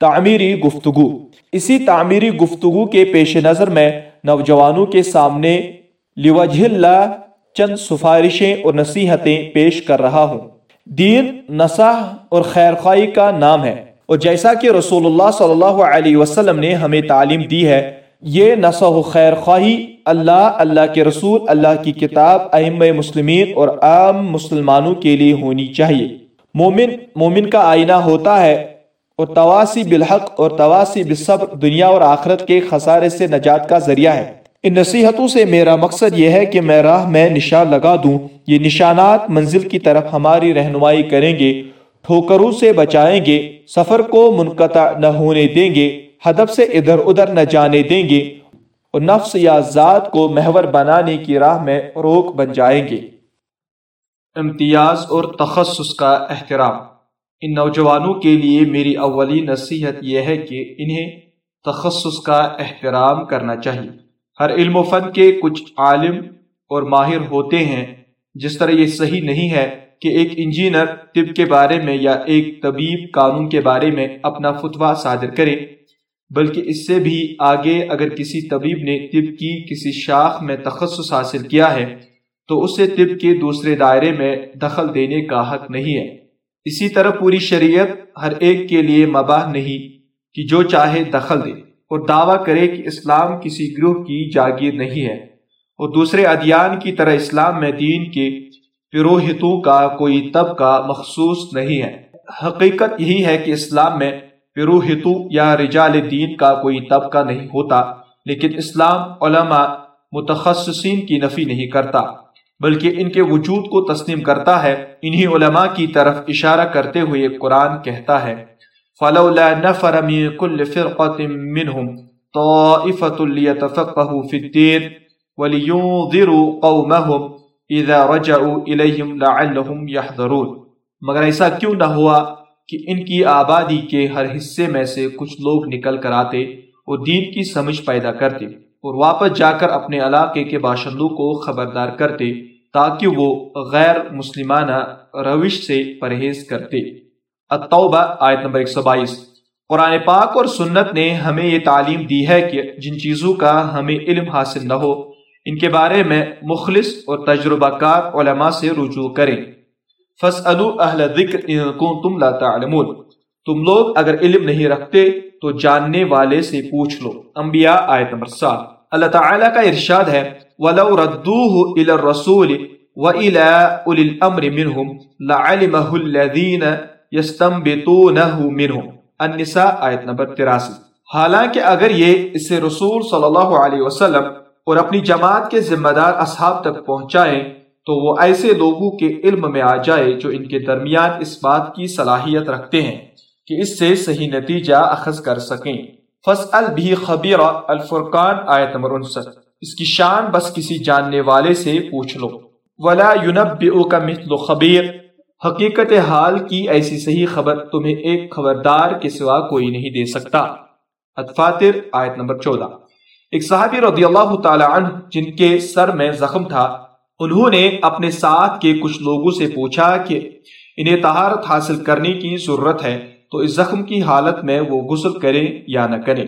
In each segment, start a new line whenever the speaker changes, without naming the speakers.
تعمیری گفتگو۔ اسی تعمیری گفتگو کے پیش نظر میں نوجوانوں کے سامنے لوجہ اللہ چند سفارشیں اور نصیحتیں پیش کر رہا ہوں۔ دین، نصاح اور خیر خواہی کا نام ہے۔ اور جیسا کہ رسول اللہ صلی اللہ علیہ وسلم نے ہمیں تعلیم دی ہے، یہ نصح و خیر خواہی اللہ اللہ کے رسول، اللہ کی کتاب اہم مسلمین اور عام مسلمانوں کے لیے ہونی چاہیے۔ مومن مومن کا آئینہ ہوتا ہے اور تواسی بالحق اور تواسی بالصبر دنیا اور آخرت کے خسارے سے نجات کا ذریعہ ہے۔ ان نصیحتوں سے میرا مقصد یہ ہے کہ میں راہ میں نشان لگا دوں۔ یہ نشانات منزل کی طرف ہماری رہنمائی کریں گے، ٹھوکروں سے بچائیں گے، سفر کو منقطع نہ ہونے دیں گے، ہدف سے ادھر ادھر نہ جانے دیں گے اور نفس یا ذات کو محور بنانے کی راہ میں روک بن جائیں گے۔ امتیاز اور تخصص کا احترام۔ ان نوجوانوں کے لیے میری اولی نصیحت یہ ہے کہ انہیں تخصص کا احترام کرنا چاہیے۔ ہر علم و فن کے کچھ عالم اور ماہر ہوتے ہیں۔ جس طرح یہ صحیح نہیں ہے کہ ایک انجینئر طب کے بارے میں یا ایک طبیب قانون کے بارے میں اپنا فتویٰ صادر کرے، بلکہ اس سے بھی آگے اگر کسی طبیب نے طب کی کسی شاخ میں تخصص حاصل کیا ہے، تو اسے طب کے دوسرے دائرے میں دخل دینے کا حق نہیں ہے۔ اسی طرح پوری شریعت ہر ایک کے لیے مباح نہیں، کہ جو چاہے دخل دے۔ اور دعویٰ کرے کہ اسلام کسی گروہ کی جاگیر نہیں ہے۔ اور دوسرے ادیان کی طرح اسلام میں دین کے پروہتوں کا کوئی طبقہ مخصوص نہیں ہے۔ حقیقت یہی ہے کہ اسلام میں پروہتو یا رجال دین کا کوئی طبقہ نہیں ہوتا، لیکن اسلام علماء متخصصین کی نفی نہیں کرتا۔ بلکہ ان کے وجود کو تسلیم کرتا ہے، انہی علماء کی طرف اشارہ کرتے ہوئے قرآن کہتا ہے، فلولا نفر من كل فرقة منهم طائفة ليتفقهوا في الدين ولينذروا قومهم اذا رجعوا الیہم لعلہم یحذرون مگر ایسا کیوں نہ ہوا کہ ان کی آبادی کے ہر حصے میں سے کچھ لوگ نکل کر آتے اور دین کی سمجھ پیدا کرتے۔ اور واپس جا کر اپنے علاقے کے باشندوں کو خبردار کرتے، تاکہ وہ غیر مسلمانہ روش سے پرہیز کرتے۔ التوبہ، آیت نمبر 122 قرآن پاک اور سنت نے ہمیں یہ تعلیم دی ہے کہ جن چیزوں کا ہمیں علم حاصل نہ ہو، ان کے بارے میں مخلص اور تجربہ کار علماء سے رجوع کریں۔ فَاسْأَلُوا أَهْلَ ذِكْرِ إِن كُنْتُمْ لَا تَعْلَمُونَ۔ تم لوگ اگر علم نہیں رکھتے تو جاننے والے سے پوچھ لو۔ انبیاء، آیت نمبر سات۔ اللہ تعالیٰ کا ارشاد ہے، وَلَوْ رَدُّوهُ إِلَى الرَّسُولِ وَإِلَىٰ أُولِي الْأَمْرِ مِنْهُمْ لَعَلِمَهُ الَّذِينَ يَسْتَنْبِطُونَهُ مِنْهُمْ۔ النساء آیت نمبر 83 حالانکہ اگر یہ اسے رسول صلی اللہ علیہ وسلم اور اپنی جماعت کے ذمہ دار اصحاب تک پہنچائیں، تو وہ ایسے لوگوں کے علم میں آ جائے جو ان کے درمیان اس بات کی صلاحیت رکھتے ہیں کہ اس سے صحیح نتیجہ اخذ کر سکیں۔ فصل بھی خبیر الفرقان، آیت نمبر انسٹھ۔ اس کی شان بس کسی جاننے والے سے پوچھ لو۔ ولا ينبئك مثل خبیر حقیقت حال کی ایسی صحیح خبر تمہیں ایک خبردار کے سوا کوئی نہیں دے سکتا۔ اتفاتر آیت نمبر چودہ۔ ایک صحابی رضی اللہ تعالی عنہ، جن کے سر میں زخم تھا، انہوں نے اپنے ساتھ کے کچھ لوگوں سے پوچھا کہ انہیں طہارت حاصل کرنے کی ضرورت ہے۔ تو اس زخم کی حالت میں وہ غسل کریں یا نہ کریں۔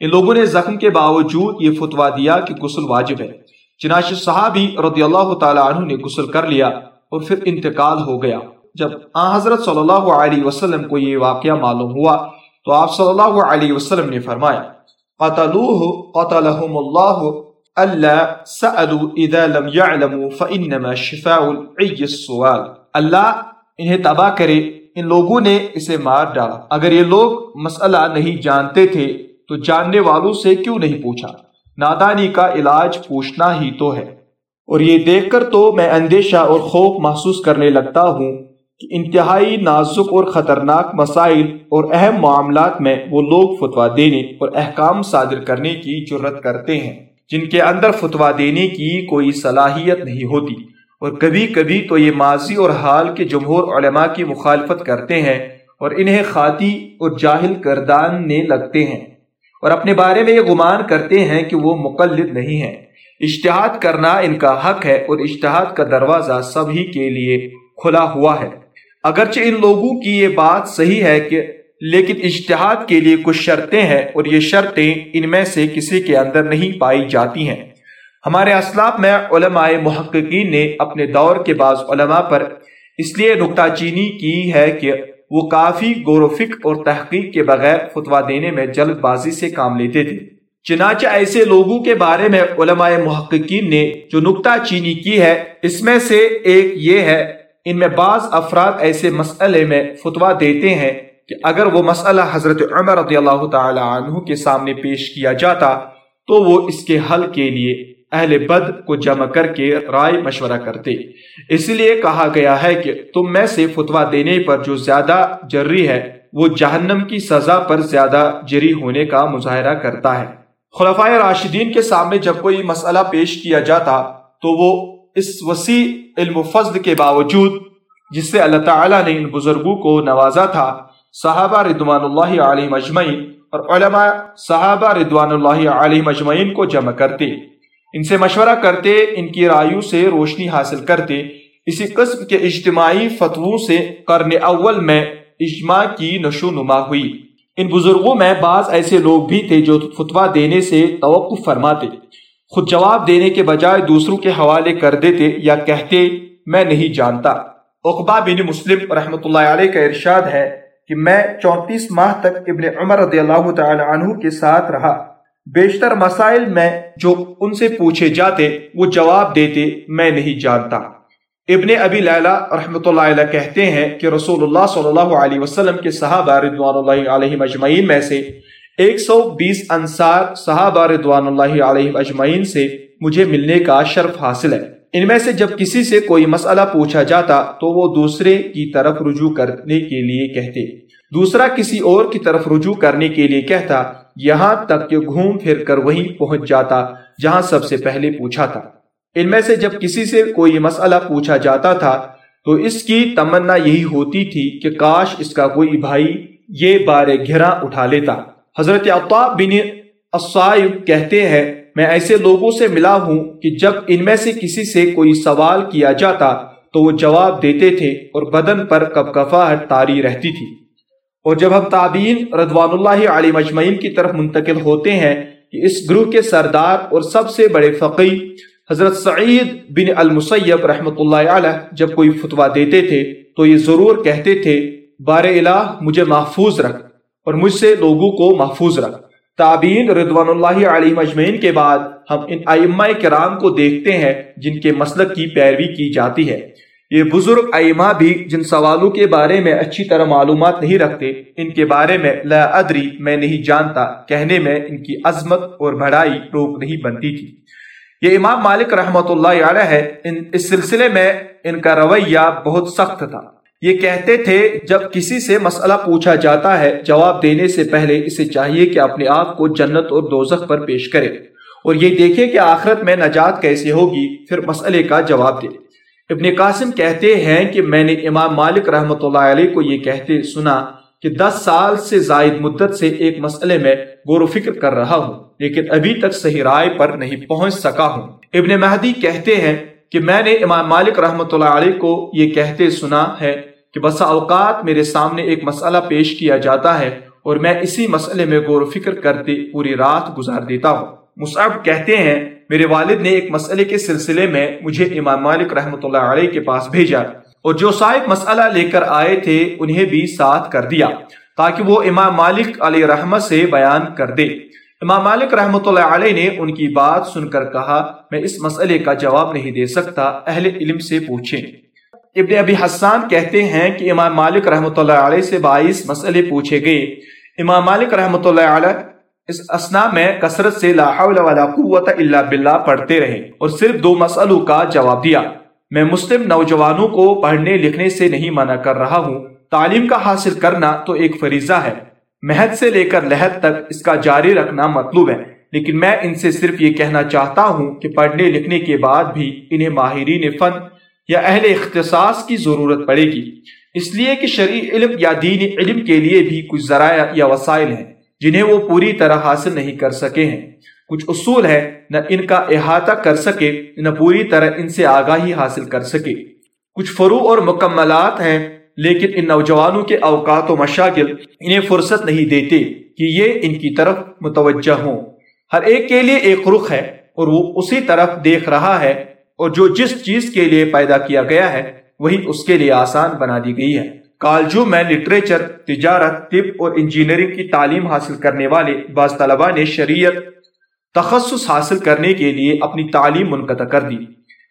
ان لوگوں نے زخم کے باوجود یہ فتوا دیا کہ غسل واجب ہے۔ چنانچہ صحابی رضی اللہ تعالی عنہ نے غسل کر لیا اور پھر انتقال ہو گیا۔ جب آن حضرت صلی اللہ علیہ وسلم کو یہ واقعہ معلوم ہوا تو آپ صلی اللہ علیہ وسلم نے فرمایا قتلوه قتلهم الله ألا سألوا إذا لم يعلموا فإنما شفاء العي السؤال اللہ، انہیں تباہ کرے ان لوگوں نے اسے مار ڈالا۔ اگر یہ لوگ مسئلہ نہیں جانتے تھے، تو جاننے والوں سے کیوں نہیں پوچھا؟ نادانی کا علاج پوچھنا ہی تو ہے۔ اور یہ دیکھ کر تو میں اندیشہ اور خوف محسوس کرنے لگتا ہوں کہ انتہائی نازک اور خطرناک مسائل اور اہم معاملات میں وہ لوگ فتوا دینے اور احکام صادر کرنے کی جرت کرتے ہیں۔ جن کے اندر فتوا دینے کی کوئی صلاحیت نہیں ہوتی۔ اور کبھی کبھی تو یہ ماضی اور حال کے جمہور علماء کی مخالفت کرتے ہیں اور انہیں خاطی اور جاہل کرداننے لگتے ہیں اور اپنے بارے میں یہ گمان کرتے ہیں کہ وہ مقلد نہیں ہیں۔ اشتہاد کرنا ان کا حق ہے اور اشتہاد کا دروازہ سبھی کے لیے کھلا ہوا ہے۔ اگرچہ ان لوگوں کی یہ بات صحیح ہے کہ لیکن اجتہاد کے لیے کچھ شرطیں ہیں اور یہ شرطیں ان میں سے کسی کے اندر نہیں پائی جاتی ہیں۔ ہمارے اسلاف میں علماء محققین نے اپنے دور کے بعض علماء پر اس لیے نکتہ چینی کی ہے کہ وہ کافی غور و فکر اور تحقیق کے بغیر فتوا دینے میں جلد بازی سے کام لیتے تھے۔ چنانچہ ایسے لوگوں کے بارے میں علماء محققین نے جو نکتہ چینی کی ہے، اس میں سے ایک یہ ہے، ان میں بعض افراد ایسے مسئلے میں فتوا دیتے ہیں کہ اگر وہ مسئلہ حضرت عمر رضی اللہ تعالی عنہ کے سامنے پیش کیا جاتا تو وہ اس کے حل کے لیے اہل بد کو جمع کر کے رائے مشورہ کرتے۔ اس لیے کہا گیا ہے کہ تم میں سے فتوا دینے پر جو زیادہ جری ہے وہ جہنم کی سزا پر زیادہ جری ہونے کا مظاہرہ کرتا ہے۔ خلفائے راشدین کے سامنے جب کوئی مسئلہ پیش کیا جاتا تو وہ اس وسیع علم و فضل کے باوجود جس سے اللہ تعالیٰ نے ان بزرگوں کو نوازا تھا صحابہ ردوان اللہ علیہ مجمعین اور علماء صحابہ ردوان اللہ علیہ مجمعین کو جمع کرتے۔ ان سے مشورہ کرتے، ان کی رایوں سے روشنی حاصل کرتے۔ اسی قسم کے اجتماعی فتووں سے قرن اول میں اجماع کی نشو نما ہوئی۔ ان بزرگوں میں بعض ایسے لوگ بھی تھے جو فتوا دینے سے توقف فرماتے۔ خود جواب دینے کے بجائے دوسروں کے حوالے کر دیتے یا کہتے، میں نہیں جانتا۔ اقبا بن مسلم رحمۃ اللہ علیہ کا ارشاد ہے کہ میں چونتیس ماہ تک ابن عمر رضی اللہ تعالی عنہ کے ساتھ رہا۔ بیشتر مسائل میں جو ان سے پوچھے جاتے، وہ جواب دیتے میں نہیں جانتا۔ ابن ابی لیلہ رحمۃ اللہ علیہ کہتے ہیں کہ رسول اللہ صلی اللہ علیہ وسلم کے صحابہ رضوان اللہ علیہ مجمعین میں سے ایک سو بیس انصار صحابہ رضوان اللہ علیہ مجمعین سے مجھے ملنے کا شرف حاصل ہے۔ ان میں سے جب کسی سے کوئی مسئلہ پوچھا جاتا تو وہ دوسرے کی طرف رجوع کرنے کے لیے کہتے۔ دوسرا کسی اور کی طرف رجوع کرنے کے لیے کہتا یہاں تک کہ گھوم پھر کر وہیں پہنچ جاتا، جہاں سب سے پہلے پوچھا تھا۔ ان میں سے جب کسی سے کوئی مسئلہ پوچھا جاتا تھا، تو اس کی تمنا یہی ہوتی تھی کہ کاش اس کا کوئی بھائی یہ بارے گھرا اٹھا لیتا۔ حضرت عطاب بن الصائب کہتے ہیں، میں ایسے لوگوں سے ملا ہوں کہ جب ان میں سے کسی سے کوئی سوال کیا جاتا، تو وہ جواب دیتے تھے اور بدن پر کب کفاہٹ تاری رہتی تھی۔ اور جب ہم تابعین رضوان اللہ علی مجمعین کی طرف منتقل ہوتے ہیں کہ اس گروہ کے سردار اور سب سے بڑے فقی حضرت سعید بن المسیب رحمۃ اللہ علیہ جب کوئی فتوا دیتے تھے تو یہ ضرور کہتے تھے بار الہ، مجھے محفوظ رکھ اور مجھ سے لوگوں کو محفوظ رکھ. تابعین رضوان اللہ علیہ مجمعین کے بعد ہم ان ائمہ کرام کو دیکھتے ہیں جن کے مسلک کی پیروی کی جاتی ہے۔ یہ بزرگ ائمہ بھی جن سوالوں کے بارے میں اچھی طرح معلومات نہیں رکھتے، ان کے بارے میں لا ادری میں نہیں جانتا، کہنے میں ان کی عظمت اور بڑائی روک نہیں بنتی تھی۔ یہ امام مالک رحمت اللہ علیہ ہے ان اس سلسلے میں ان کا رویہ بہت سخت تھا۔ یہ کہتے تھے، جب کسی سے مسئلہ پوچھا جاتا ہے، جواب دینے سے پہلے اسے چاہیے کہ اپنے آپ کو جنت اور دوزخ پر پیش کرے۔ اور یہ دیکھے کہ آخرت میں نجات کیسے ہوگی، پھر مسئلے کا جواب دے۔ ابن قاسم کہتے ہیں کہ میں نے امام مالک رحمۃ اللہ علیہ کو یہ کہتے سنا کہ دس سال سے زائد مدت سے ایک مسئلے میں غور و فکر کر رہا ہوں، لیکن ابھی تک صحیح رائے پر نہیں پہنچ سکا ہوں۔ ابن مہدی کہتے ہیں کہ میں نے امام مالک رحمۃ اللہ علیہ کو یہ کہتے سنا ہے کہ بسا اوقات میرے سامنے ایک مسئلہ پیش کیا جاتا ہے اور میں اسی مسئلے میں غور و فکر کرتے پوری رات گزار دیتا ہوں۔ مصعب کہتے ہیں، میرے والد نے ایک مسئلے کے سلسلے میں مجھے امام مالک رحمۃ اللہ علیہ کے پاس بھیجا اور جو صاحب مسئلہ لے کر آئے تھے انہیں بھی ساتھ کر دیا تاکہ وہ امام مالک علیہ رحمت سے بیان کر دے۔ امام مالک رحمۃ اللہ علیہ نے ان کی بات سن کر کہا، میں اس مسئلے کا جواب نہیں دے سکتا، اہل علم سے پوچھیں۔ ابن ابی حسان کہتے ہیں کہ امام مالک رحمۃ اللہ علیہ سے بائیس مسئلے پوچھے گئے۔ امام مالک رحمۃ اللہ علیہ اس اسنا میں کثرت سے لا حول ولا قوت الا باللہ پڑھتے رہے اور صرف دو مسئلوں کا جواب دیا۔ میں مسلم نوجوانوں کو پڑھنے لکھنے سے نہیں منع کر رہا ہوں۔ تعلیم کا حاصل کرنا تو ایک فریضہ ہے۔ مہد سے لے کر لہد تک اس کا جاری رکھنا مطلوب ہے۔ لیکن میں ان سے صرف یہ کہنا چاہتا ہوں کہ پڑھنے لکھنے کے بعد بھی انہیں ماہرین فن یا اہل اختصاص کی ضرورت پڑے گی۔ اس لیے کہ شرعی علم یا دینی علم کے لیے بھی کچھ ذرائع یا وسائل ہیں۔ جنہیں وہ پوری طرح حاصل نہیں کر سکے ہیں۔ کچھ اصول ہے نہ ان کا احاطہ کر سکے، نہ پوری طرح ان سے آگاہی حاصل کر سکے۔ کچھ فرو اور مکملات ہیں، لیکن ان نوجوانوں کے اوقات و مشاغل انہیں فرصت نہیں دیتے کہ یہ ان کی طرف متوجہ ہوں۔ ہر ایک کے لیے ایک رخ ہے اور وہ اسی طرف دیکھ رہا ہے، اور جو جس چیز کے لیے پیدا کیا گیا ہے، وہی اس کے لیے آسان بنا دی گئی ہے۔ کالجو میں لٹریچر تجارت، طب اور انجینئرنگ کی تعلیم حاصل کرنے والے بعض طلباء نے شریعت تخصص حاصل کرنے کے لیے اپنی تعلیم منقطع کر دی۔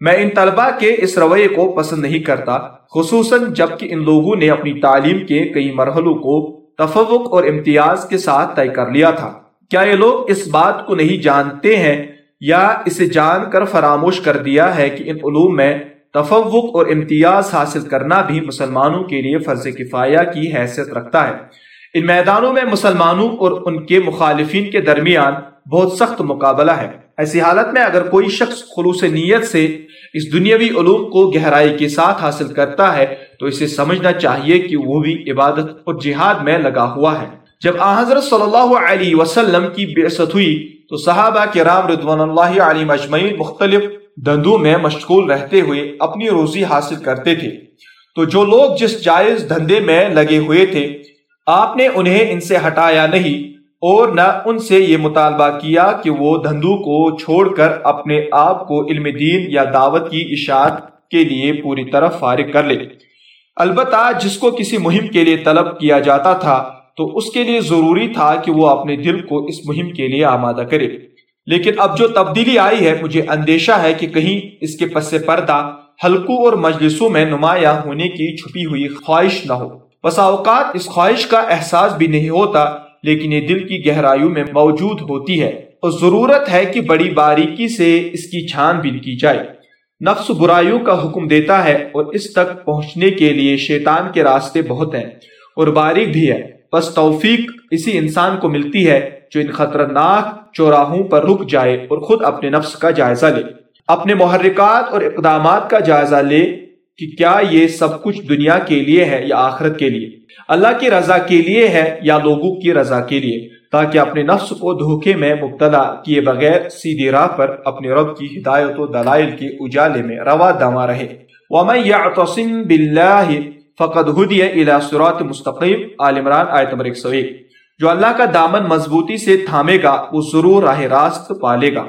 میں ان طلباء کے اس رویے کو پسند نہیں کرتا، خصوصاً جبکہ ان لوگوں نے اپنی تعلیم کے کئی مرحلوں کو تفوق اور امتیاز کے ساتھ طے کر لیا تھا۔ کیا یہ لوگ اس بات کو نہیں جانتے ہیں یا اسے جان کر فراموش کر دیا ہے کہ ان علوم میں تفوق اور امتیاز حاصل کرنا بھی مسلمانوں کے لیے فرض کفایہ کی حیثیت رکھتا ہے۔ ان میدانوں میں مسلمانوں اور ان کے مخالفین کے درمیان بہت سخت مقابلہ ہے۔ ایسی حالت میں اگر کوئی شخص خلوص نیت سے اس دنیاوی علوم کو گہرائی کے ساتھ حاصل کرتا ہے تو اسے سمجھنا چاہیے کہ وہ بھی عبادت اور جہاد میں لگا ہوا ہے۔ جب آ حضرت صلی اللہ علیہ وسلم کی بےست ہوئی تو صحابہ کرام رضوان اللہ علی مجمعین مختلف دندوں میں مشغول رہتے ہوئے اپنی روزی حاصل کرتے تھے۔ تو جو لوگ جس جائز دھندے میں لگے ہوئے تھے، آپ نے انہیں ان سے ہٹایا نہیں اور نہ ان سے یہ مطالبہ کیا کہ وہ دھندو کو چھوڑ کر اپنے آپ کو علم دین یا دعوت کی اشاعت کے لیے پوری طرح فارغ کر لے۔ البتہ جس کو کسی مہم کے لیے طلب کیا جاتا تھا، تو اس کے لیے ضروری تھا کہ وہ اپنے دل کو اس مہم کے لیے آمادہ کرے۔ لیکن اب جو تبدیلی آئی ہے، مجھے اندیشہ ہے کہ کہیں اس کے پس پردہ حلقوں اور مجلسوں میں نمایاں ہونے کی چھپی ہوئی خواہش نہ ہو۔ بسا اوقات اس خواہش کا احساس بھی نہیں ہوتا، لیکن یہ دل کی گہرائیوں میں موجود ہوتی ہے۔ اور ضرورت ہے کہ بڑی باریکی سے اس کی چھان بین کی جائے۔ نفس برائیوں کا حکم دیتا ہے اور اس تک پہنچنے کے لیے شیطان کے راستے بہت ہیں اور باریک بھی ہے بس توفیق اسی انسان کو ملتی ہے جو ان خطرناک چوراہوں پر رک جائے اور خود اپنے نفس کا جائزہ لے۔ اپنے محرکات اور اقدامات کا جائزہ لے کہ کیا یہ سب کچھ دنیا کے لیے ہے یا آخرت کے لیے۔ اللہ کی رضا کے لیے ہے یا لوگوں کی رضا کے لیے؟ تاکہ اپنے نفس کو دھوکے میں مبتلا کیے بغیر سیدھی راہ پر اپنے رب کی ہدایت و دلائل کے اجالے میں روا دما رہے۔ وَمَن يَعْتَصِم بِاللَّهِ فقد ہدی الى صراط مستقیم آل عمران آیت نمبر 101 جو اللہ کا دامن مضبوطی سے تھامے گا وہ ضرور راہ راست پالے گا۔